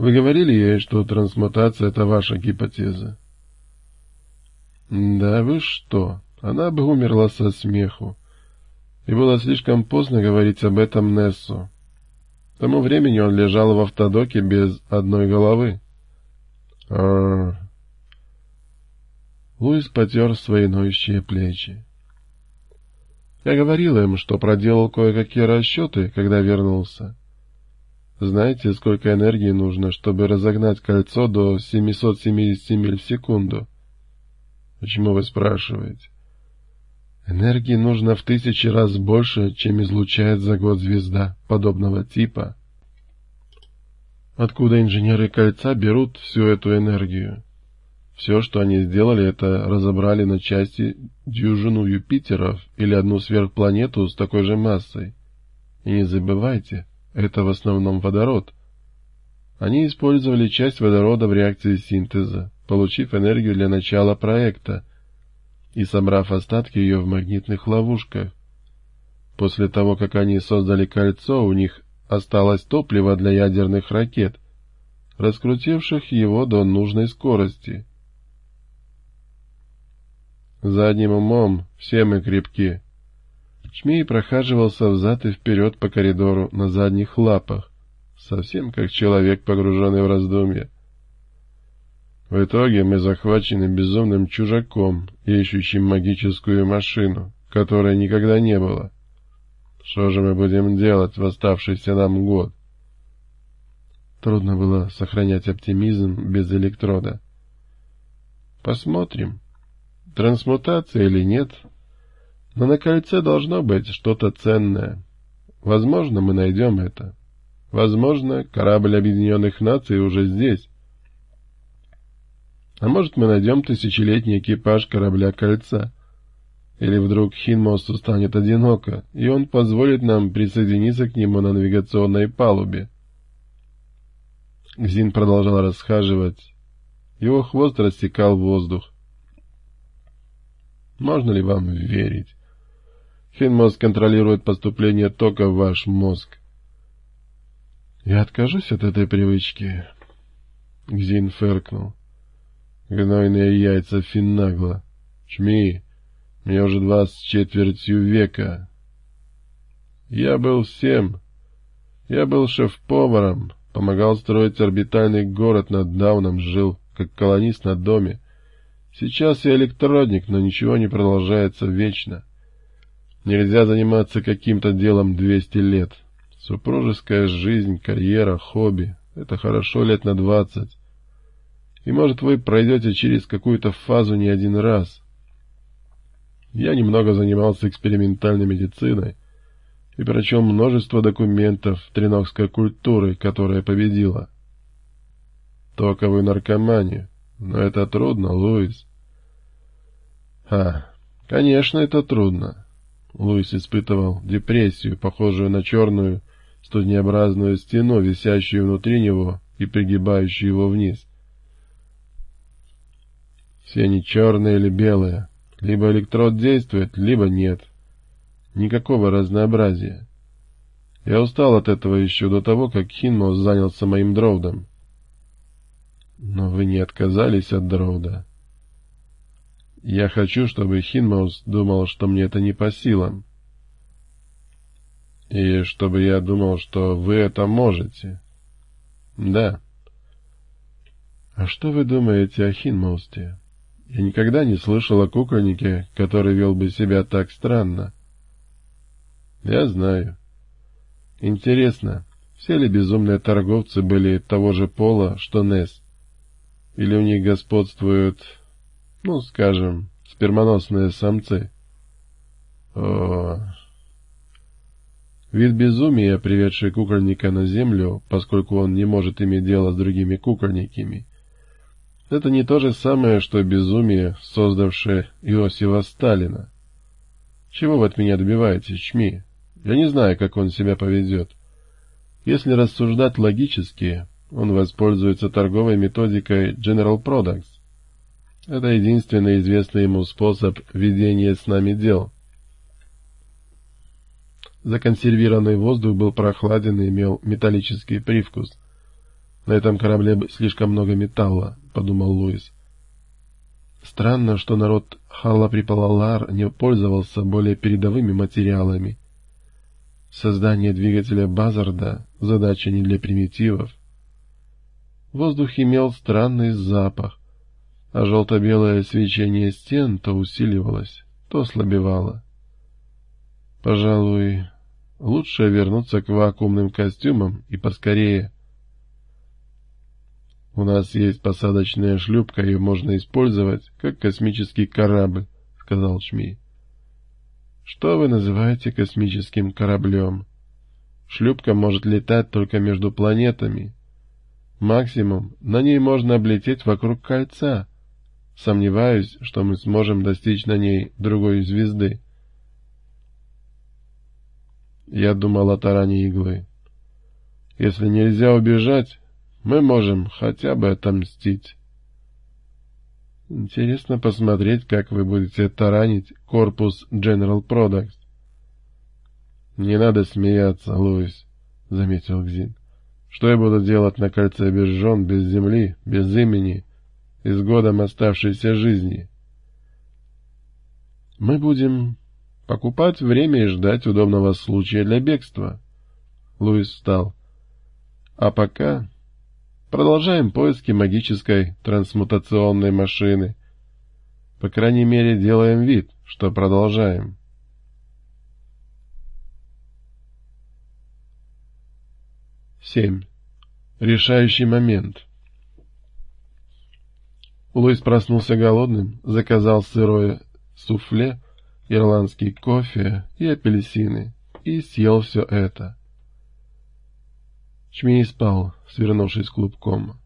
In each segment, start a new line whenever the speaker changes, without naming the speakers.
Вы говорили ей, что трансмутация — это ваша гипотеза? Да вы что? Она бы умерла со смеху. И было слишком поздно говорить об этом Нессу. К тому времени он лежал в автодоке без одной головы. А, Луис потер свои ноющие плечи. Я говорил им, что проделал кое-какие расчеты, когда вернулся. Знаете, сколько энергии нужно, чтобы разогнать кольцо до 770 миль в секунду? Почему вы спрашиваете? Энергии нужно в тысячи раз больше, чем излучает за год звезда подобного типа. Откуда инженеры кольца берут всю эту энергию? Все, что они сделали, это разобрали на части дюжину Юпитеров или одну сверхпланету с такой же массой. И не забывайте, это в основном водород. Они использовали часть водорода в реакции синтеза, получив энергию для начала проекта и собрав остатки ее в магнитных ловушках. После того, как они создали кольцо, у них осталось топливо для ядерных ракет, раскрутивших его до нужной скорости — Задним умом все мы крепки. Чмей прохаживался взад и вперед по коридору на задних лапах, совсем как человек, погруженный в раздумья. В итоге мы захвачены безумным чужаком, ищущим магическую машину, которой никогда не было. Что же мы будем делать в оставшийся нам год? Трудно было сохранять оптимизм без электрода. Посмотрим. Трансмутация или нет, но на кольце должно быть что-то ценное. Возможно, мы найдем это. Возможно, корабль Объединенных Наций уже здесь. А может, мы найдем тысячелетний экипаж корабля «Кольца». Или вдруг Хинмосу станет одиноко, и он позволит нам присоединиться к нему на навигационной палубе. Гзин продолжал расхаживать. Его хвост рассекал воздух. Можно ли вам верить? Хинмост контролирует поступление тока в ваш мозг. Я откажусь от этой привычки. Гзин фыркнул. Гнойные яйца Финнагла. Чми, мне уже два с четвертью века. Я был всем. Я был шеф-поваром, помогал строить орбитальный город над Дауном, жил как колонист на доме. Сейчас я электродник, но ничего не продолжается вечно. Нельзя заниматься каким-то делом двести лет. Супружеская жизнь, карьера, хобби — это хорошо лет на двадцать. И, может, вы пройдете через какую-то фазу не один раз. Я немного занимался экспериментальной медициной и прочел множество документов тренокской культуры, которая победила. Токовую наркоманию. Но это трудно, Луис. А, конечно, это трудно. Луис испытывал депрессию, похожую на черную студнеобразную стену, висящую внутри него и пригибающую его вниз. Все они черные или белые. Либо электрод действует, либо нет. Никакого разнообразия. Я устал от этого еще до того, как Хинмос занялся моим дроудом. Но вы не отказались от дроуда. Я хочу, чтобы Хинмаус думал, что мне это не по силам. И чтобы я думал, что вы это можете. Да. А что вы думаете о Хинмаусте? Я никогда не слышал о кукольнике, который вел бы себя так странно. Я знаю. Интересно, все ли безумные торговцы были того же пола, что Несс? Или у них господствуют, ну, скажем, спермоносные самцы? О... Вид безумия, приведший кукольника на землю, поскольку он не может иметь дело с другими кукольниками, это не то же самое, что безумие, создавшее Иосифа Сталина. Чего вы от меня добиваетесь, чми? Я не знаю, как он себя поведет. Если рассуждать логически, он воспользуется торговой методикой General Products. Это единственный известный ему способ ведения с нами дел. Законсервированный воздух был прохладен и имел металлический привкус. На этом корабле слишком много металла, — подумал Луис. Странно, что народ Халла-Припалалар не пользовался более передовыми материалами. Создание двигателя Базарда — задача не для примитивов. Воздух имел странный запах, а желто-белое свечение стен то усиливалось, то ослабевало. Пожалуй, лучше вернуться к вакуумным костюмам и поскорее. У нас есть посадочная шлюпка, ее можно использовать как космический корабль, — сказал Шми. Что вы называете космическим кораблем? Шлюпка может летать только между планетами. Максимум, на ней можно облететь вокруг кольца. Сомневаюсь, что мы сможем достичь на ней другой звезды. Я думал о таране иглы. Если нельзя убежать, мы можем хотя бы отомстить. Интересно посмотреть, как вы будете таранить корпус General Products. Не надо смеяться, Луис, — заметил Гзин. Что я буду делать на кольце без жен, без земли, без имени, и с годом оставшейся жизни? Мы будем покупать время и ждать удобного случая для бегства. Луис встал. А пока продолжаем поиски магической трансмутационной машины. По крайней мере, делаем вид, что продолжаем. Семь. Решающий момент. Луис проснулся голодным, заказал сырое суфле, ирландский кофе и апельсины, и съел все это. Чмей спал, свернувшись клубком.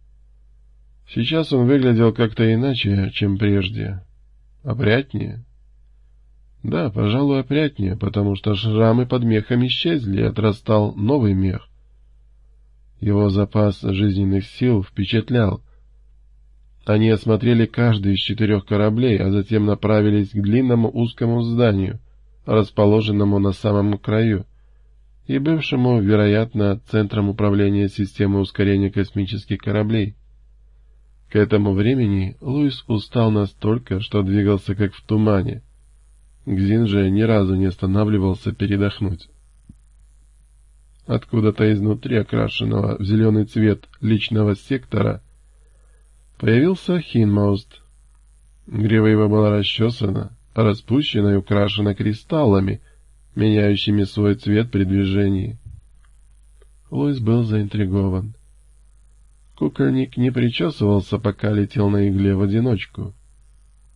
Сейчас он выглядел как-то иначе, чем прежде. Опрятнее? Да, пожалуй, опрятнее, потому что шрамы под мехом исчезли, и отрастал новый мех. Его запас жизненных сил впечатлял — они осмотрели каждый из четырех кораблей, а затем направились к длинному узкому зданию, расположенному на самом краю, и бывшему, вероятно, центром управления системой ускорения космических кораблей. К этому времени Луис устал настолько, что двигался как в тумане. Гзин же ни разу не останавливался передохнуть. Откуда-то изнутри окрашенного в зеленый цвет личного сектора Появился Хинмауст. Грива его была расчесана, распущена и украшена кристаллами, меняющими свой цвет при движении. Луис был заинтригован. Кукольник не причесывался, пока летел на игле в одиночку.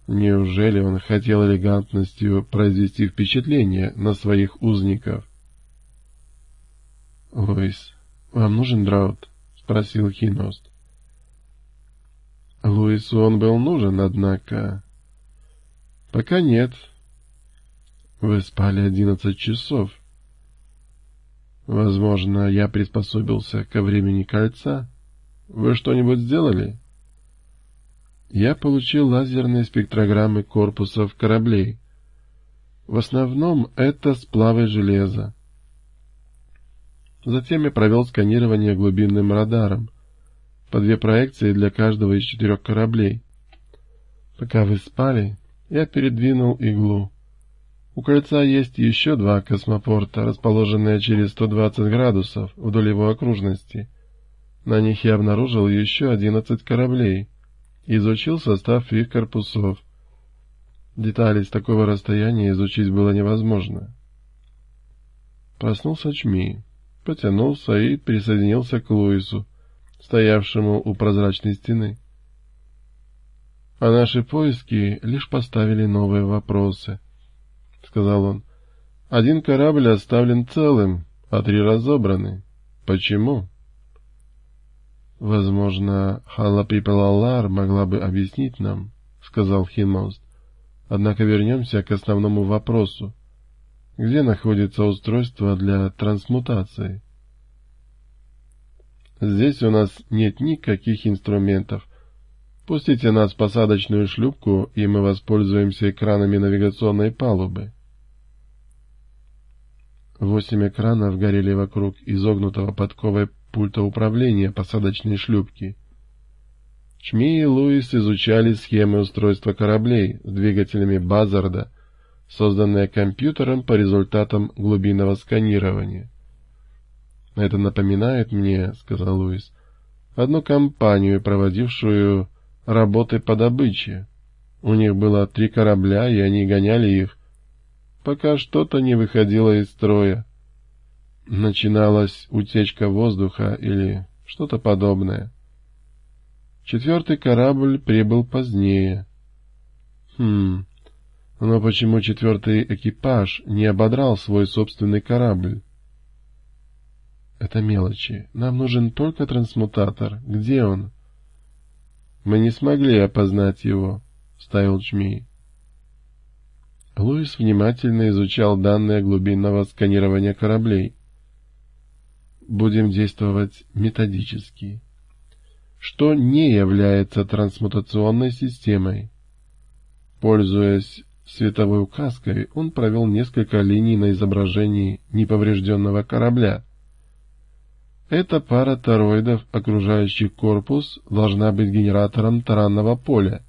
Неужели он хотел элегантностью произвести впечатление на своих узников? — Луис, вам нужен драут? — спросил Хиност. Луису он был нужен, однако... Пока нет. Вы спали одиннадцать часов. Возможно, я приспособился ко времени кольца. Вы что-нибудь сделали? Я получил лазерные спектрограммы корпусов кораблей. В основном это сплавы железа. Затем я провел сканирование глубинным радаром по две проекции для каждого из четырех кораблей. Пока вы спали, я передвинул иглу. У кольца есть еще два космопорта, расположенные через 120 градусов вдоль его окружности. На них я обнаружил еще 11 кораблей. Изучил состав их корпусов. Детали с такого расстояния изучить было невозможно. Проснулся Чми, потянулся и присоединился к Луису, стоявшему у прозрачной стены. А наши поиски лишь поставили новые вопросы, — сказал он. Один корабль оставлен целым, а три разобраны. Почему? Возможно, Халла Припелалар могла бы объяснить нам, — сказал Хинмост. Однако вернемся к основному вопросу. Где находится устройство для трансмутации? — Здесь у нас нет никаких инструментов. Пустите нас в посадочную шлюпку, и мы воспользуемся экранами навигационной палубы. Восемь экранов горели вокруг изогнутого подковой пульта управления посадочной шлюпки. Чми и Луис изучали схемы устройства кораблей с двигателями Базарда, созданные компьютером по результатам глубинного сканирования. «Это напоминает мне, — сказал Луис, — одну компанию, проводившую работы по добыче. У них было три корабля, и они гоняли их, пока что-то не выходило из строя. Начиналась утечка воздуха или что-то подобное. Четвертый корабль прибыл позднее. Хм, но почему четвертый экипаж не ободрал свой собственный корабль? Это мелочи. Нам нужен только трансмутатор. Где он? Мы не смогли опознать его, — ставил Чми. Луис внимательно изучал данные глубинного сканирования кораблей. Будем действовать методически. Что не является трансмутационной системой? Пользуясь световой указкой, он провел несколько линий на изображении неповрежденного корабля. Эта пара тороидов, окружающих корпус, должна быть генератором таранного поля.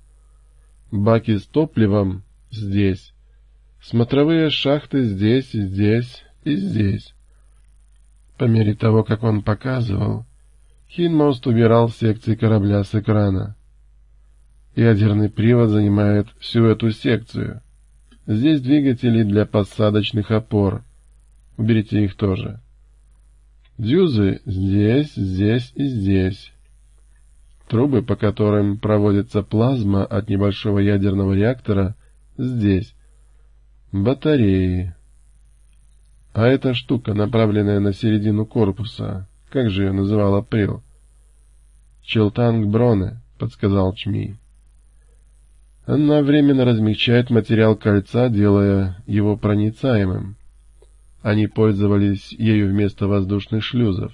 Баки с топливом здесь. Смотровые шахты здесь, здесь и здесь. По мере того, как он показывал, Хинмост убирал секции корабля с экрана. Ядерный привод занимает всю эту секцию. Здесь двигатели для посадочных опор. Уберите их тоже. Дюзы здесь, здесь и здесь. Трубы, по которым проводится плазма от небольшого ядерного реактора, здесь. Батареи. А эта штука, направленная на середину корпуса, как же ее называл Април? Челтанг Броне, подсказал Чми. Она временно размягчает материал кольца, делая его проницаемым. Они пользовались ею вместо воздушных шлюзов.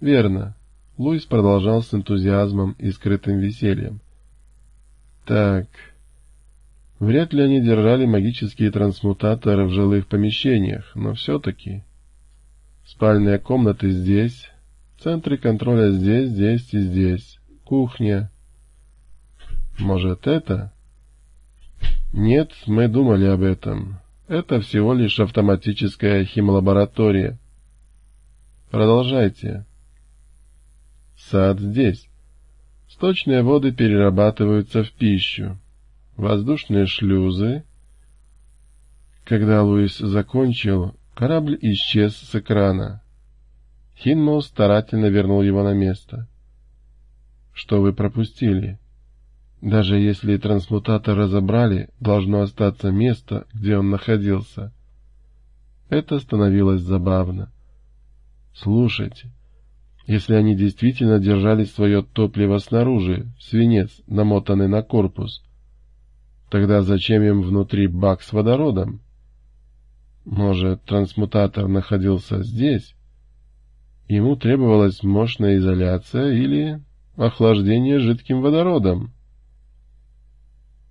Верно. Луис продолжал с энтузиазмом и скрытым весельем. Так, вряд ли они держали магические трансмутаторы в жилых помещениях, но все-таки... Спальные комнаты здесь, центры контроля здесь, здесь и здесь, кухня. Может, это? Нет, мы думали об этом. Это всего лишь автоматическая химлаборатория. Продолжайте. Сад здесь. Сточные воды перерабатываются в пищу. Воздушные шлюзы. Когда Луис закончил, корабль исчез с экрана. Хинмо старательно вернул его на место. Что вы пропустили? Даже если трансмутатор разобрали, должно остаться место, где он находился. Это становилось забавно. Слушайте, если они действительно держали свое топливо снаружи, свинец, намотанный на корпус, тогда зачем им внутри бак с водородом? Может, трансмутатор находился здесь? Ему требовалась мощная изоляция или охлаждение жидким водородом?